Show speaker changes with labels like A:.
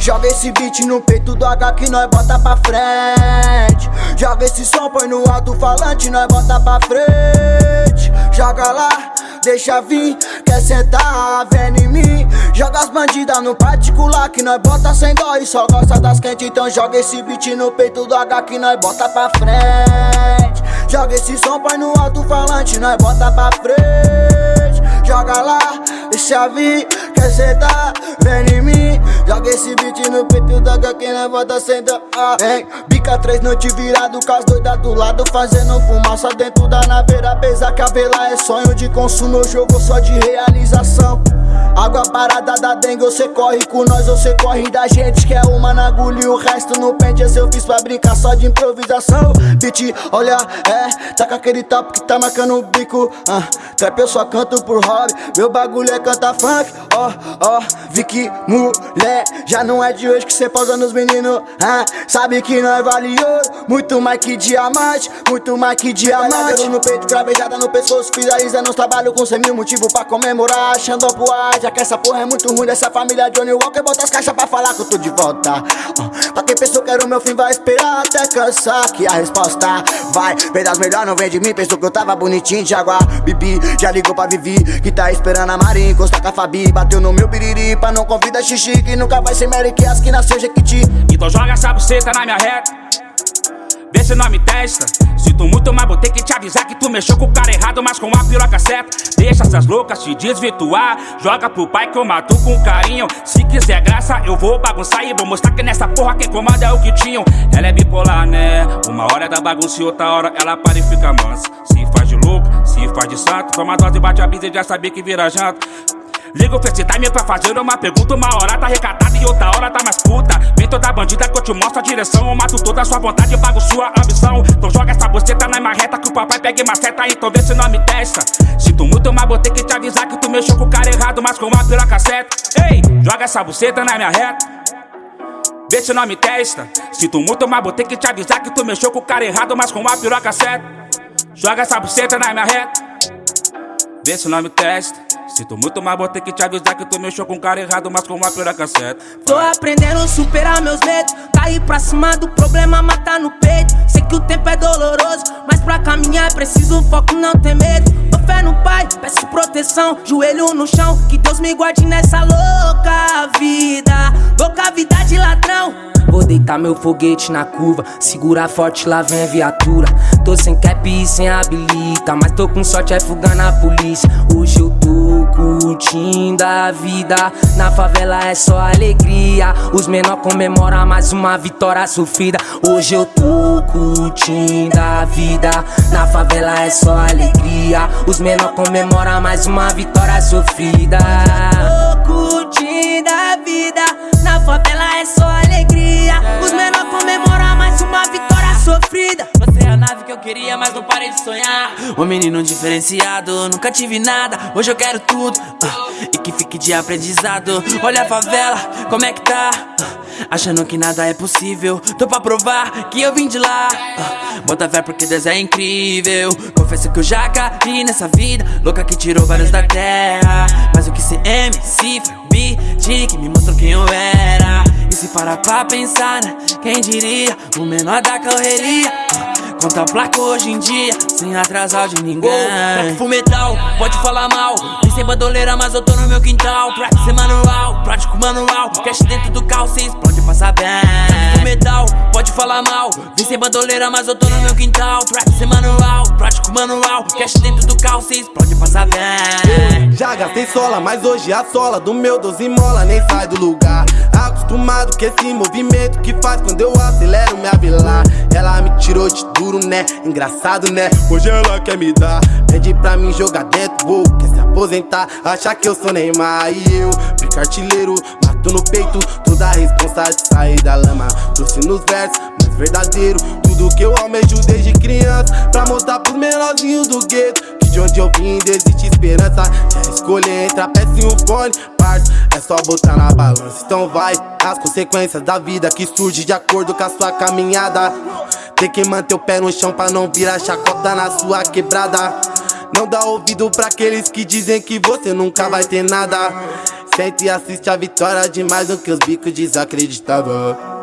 A: Joga esse beat no peito do H que nós bota pra frente. Joga esse som, põe no alto-falante, nós bota pra frente. Joga lá, deixa vir, quer sentar, vem em mim. Joga as bandidas no particular que nós bota sem dó e só gosta das quentes. Então joga esse beat no peito do H que nós bota pra frente. Joga esse som, põe no alto-falante, nós bota pra frente. Joga lá, deixa vir, quer sentar, vem em mim. Joga esse beat no peito da que nós bota sem dó. Hein? Bica três noites virado com as doidas do lado, fazendo fumaça dentro da naveira. Apesar que a vela é sonho de consumo, eu jogo só de realização. Água parada da dengue, você corre com nós, você corre da gente. Que é uma na agulha e o resto no pente. Esse eu fiz pra brincar só de improvisação. Beat, olha, é, tá com aquele top que tá marcando o bico. Ah, trap eu só canto por hobby. Meu bagulho é cantar funk. Ó, ó, vi que mulher já não é de hoje que cê pausa nos meninos. Ah, sabe que nós vale ouro, muito mais que diamante, muito mais que diamante. no peito, gravejada no pescoço, finalizando os trabalhos com cem mil motivos pra comemorar. Achando pro ar, já que essa porra é muito ruim dessa família Johnny Walker. Bota as caixas pra falar que eu tô de volta. Uh, pra quem pensou que era o meu fim, vai esperar até cansar. Que a resposta vai. Vem das melhor, não vem de mim. Pensou que eu tava bonitinho de água. Bibi, já ligou pra Vivi, que tá esperando a Marinha. Encostar com a Fabi, bateu no meu biriri. Pra não convida xixi, que nunca vai ser Mary, que as que nasceu Jequiti.
B: Então joga essa buceta na minha reta. Vê se não me testa. Sinto muito, mas vou ter que te avisar que tu mexeu com o cara errado, mas com a piroca certa. Deixa essas loucas te desvirtuar. Joga pro pai que eu mato com carinho. Se quiser graça, eu vou bagunçar e vou mostrar que nessa porra quem comanda é o que tinham. Ela é bipolar, né? Uma hora é da bagunça e outra hora ela para e fica mansa. Se faz de louco, se faz de santo. Toma dose, bate a brisa e já sabia que vira janta. Liga o FaceTime pra fazer uma pergunta. Uma hora tá recatada e outra hora bandida que eu te mostro a direção. Eu mato toda a sua vontade e pago sua ambição. Então joga essa boceta na marreta que o papai pegue maceta. Então vê se não me testa. Sinto muito, mas vou ter que te avisar que tu mexeu com o cara errado, mas com uma piroca certa. Ei, joga essa buceta na minha reta. Vê se não me testa. Sinto muito, mas vou ter que te avisar que tu mexeu com o cara errado, mas com uma piroca certa. Joga essa buceta na minha reta. Vê se não me testa. Sinto muito, mas vou ter que te avisar que tu mexeu com o cara errado, mas com uma piroca certa.
C: Tô aprendendo a superar meus medos. Cair pra cima do problema, matar no peito. Sei que o tempo é doloroso, mas pra caminhar é preciso foco, não ter medo. Tô fé no Pai, peço proteção, joelho no chão. Que Deus me guarde nessa louca vida. Louca vida de ladrão. Vou deitar meu foguete na curva, segurar forte, lá vem a viatura. Tô sem cap e sem habilita, mas tô com sorte, é fuga na polícia. Hoje eu tô curtindo a vida, na favela é só alegria. Os menor comemoram mais uma vitória sofrida. Hoje eu tô curtindo a vida, na favela é só alegria. Os menor comemoram mais uma vitória sofrida. Tô curtindo a vida,
D: sonhar. Um menino diferenciado, nunca tive nada, hoje eu quero tudo. Uh, e que fique de aprendizado. Olha a favela, como é que tá? Uh, achando que nada é possível. Tô pra provar que eu vim de lá. Uh, bota fé porque Deus é incrível. Confesso que eu já caí nessa vida. Louca que tirou vários da terra. Mas o que ser MC foi beat que me mostrou quem eu era. E se parar pra pensar, né? Quem diria? O menor da correria. Conta a placa hoje em dia, sem atrasar de ninguém. Track fumetal, pode falar mal. Nem sem bandoleira, mas eu tô no meu quintal. Track sem manual, prático manual. Cash dentro do carro, cê explode, passa bem. Track fumetal, pode falar mal. Vem sem bandoleira, mas eu tô no meu quintal. Track sem manual, manual. Cash dentro do carro, cê explode, passa bem.
E: Já gastei sola, mas hoje a sola do meu 12 mola nem sai do lugar. Acostumado com esse movimento que faz quando eu acelero minha vila. Ela me tirou de duro, né? Engraçado, né? Hoje ela quer me dar. Pede pra mim jogar dentro, ou quer se aposentar. Achar que eu sou Neymar e eu, pica artilheiro. Mato no peito, toda a responsa de sair da lama. Trouxe nos versos, mas verdadeiro. Tudo que eu almejo desde criança. Pra mostrar pros menorzinhos do gueto. Que de onde eu vim existe esperança. Quer escolher entre a peça e o fone, parça. É só botar na balança. Então vai, as consequências da vida que surge de acordo com a sua caminhada. Tem que manter o pé no chão pra não virar chacota na sua quebrada. Não dá ouvido pra aqueles que dizem que você nunca vai ter nada. senta e assiste a vitória de mais que os bicos desacreditavam.